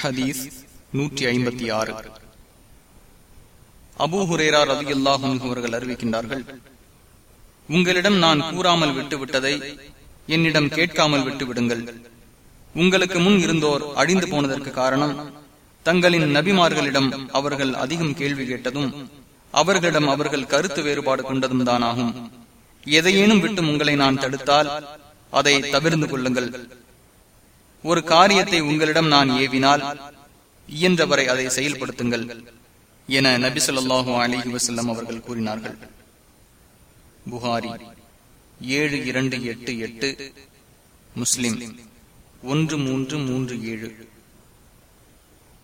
ஹதீஸ் நூற்றி ஐம்பத்தி ஆறு. அபு ஹுரேரா ரவி அல்லாஹும் அவர்கள் அறிவிக்கின்றார்கள் உங்களிடம் நான் கூறாமல் விட்டுவிட்டதை என்னிடம் கேட்காமல் விட்டுவிடுங்கள். உங்களுக்கு முன் இருந்தோர் அழிந்து போனதற்கு காரணம் தங்களின் நபிமார்களிடம் அவர்கள் அதிகம் கேள்வி கேட்டதும் அவர்களிடம் அவர்கள் கருத்து வேறுபாடு கொண்டதும் தானாகும். எதையேனும் விட்டு உங்களை நான் தடுத்தால் அதை தவிர்ந்து கொள்ளுங்கள். ஒரு காரியத்தை உங்களிடம் நான் ஏவினால் இயன்றவரை அதை செயல்படுத்துங்கள் என நபி சொல்லாஹு அலிஹி வசல்லம் அவர்கள் கூறினார்கள். புகாரி ஏழு இரண்டு எட்டு எட்டு முஸ்லிம் ஒன்று மூன்று மூன்று ஏழு.